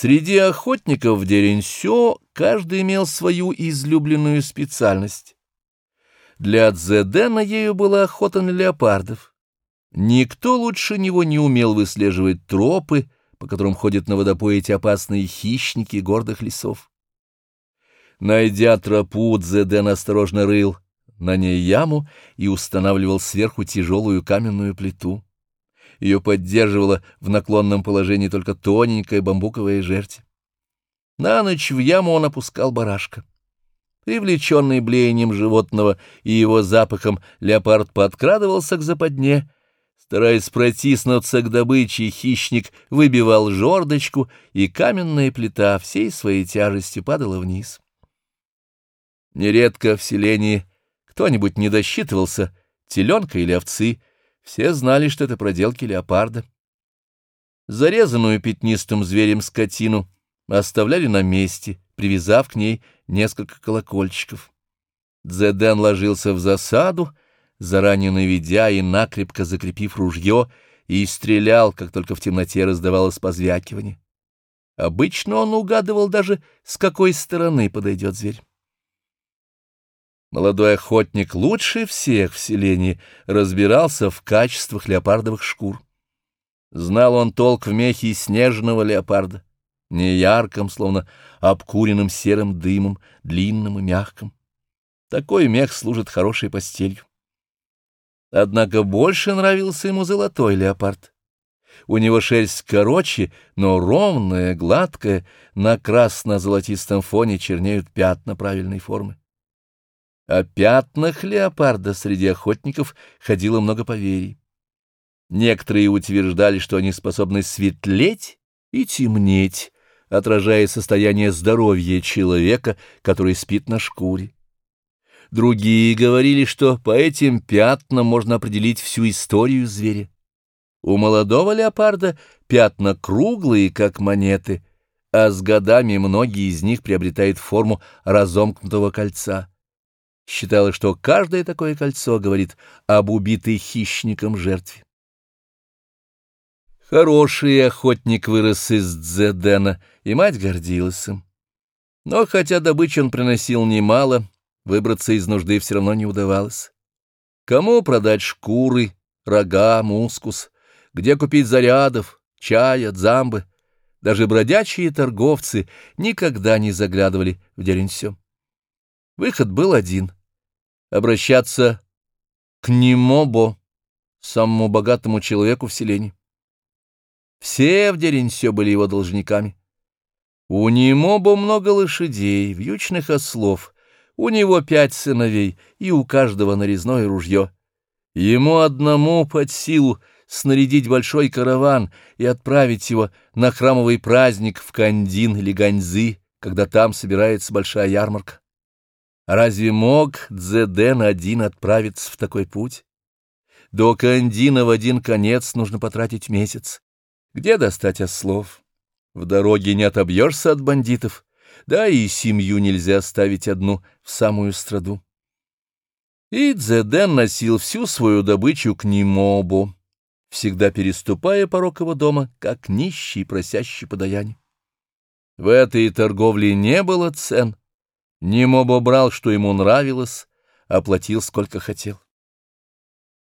Среди охотников в Деренсё каждый имел свою излюбленную специальность. Для Дзедена ею была охота на леопардов. Никто лучше него не умел выслеживать тропы, по которым ходят на водопой эти опасные хищники гордых лесов. Найдя тропу, Дзеден осторожно рыл на ней яму и устанавливал сверху тяжелую каменную плиту. Ее поддерживала в наклонном положении только тоненькая бамбуковая жердь. На ночь в яму он опускал барашка. Привлеченный блеянием животного и его запахом, леопард подкрадывался к западне. Стараясь протиснуться к добыче, хищник выбивал жердочку, и каменная плита всей своей тяжестью падала вниз. Нередко в селении кто-нибудь не досчитывался, теленка или овцы, все знали, что это проделки леопарда. Зарезанную пятнистым зверем скотину оставляли на месте, привязав к ней несколько колокольчиков. Дзеден ложился в засаду, заранее наведя и накрепко закрепив ружье, и стрелял, как только в темноте раздавалось позвякивание. Обычно он угадывал даже, с какой стороны подойдет зверь. Молодой охотник лучше всех в селении разбирался в качествах леопардовых шкур. Знал он толк в мехе снежного леопарда, не ярком, словно обкуренным серым дымом, длинным и мягким. Такой мех служит хорошей постелью. Однако больше нравился ему золотой леопард. У него шерсть короче, но ровная, гладкая, на красно-золотистом фоне чернеют пятна правильной формы. О пятнах леопарда среди охотников ходило много поверий. Некоторые утверждали, что они способны светлеть и темнеть, отражая состояние здоровья человека, который спит на шкуре. Другие говорили, что по этим пятнам можно определить всю историю зверя. У молодого леопарда пятна круглые, как монеты, а с годами многие из них приобретают форму разомкнутого кольца. Считалось, что каждое такое кольцо говорит об убитой хищником жертве. Хороший охотник вырос из Дзедена, и мать гордилась им. Но хотя добычу он приносил немало, выбраться из нужды все равно не удавалось. Кому продать шкуры, рога, мускус, где купить зарядов, чая, дзамбы? Даже бродячие торговцы никогда не заглядывали в Деренсё. Выход был один — обращаться к Немобо, самому богатому человеку в селении. Все в Деренсе были его должниками. У Немобо много лошадей, вьючных ослов, у него пять сыновей, и у каждого нарезное ружье. Ему одному под силу снарядить большой караван и отправить его на храмовый праздник в Кандин или Ганьзы, когда там собирается большая ярмарка. Разве мог Дзеден один отправиться в такой путь? До Кандина в один конец нужно потратить месяц. Где достать ослов? В дороге не отобьешься от бандитов, да и семью нельзя оставить одну в самую страду. И Дзеден носил всю свою добычу к Нимобу, всегда переступая порог его дома, как нищий, просящий подаяние. В этой торговле не было цен — Немобо брал, что ему нравилось, оплатил, сколько хотел.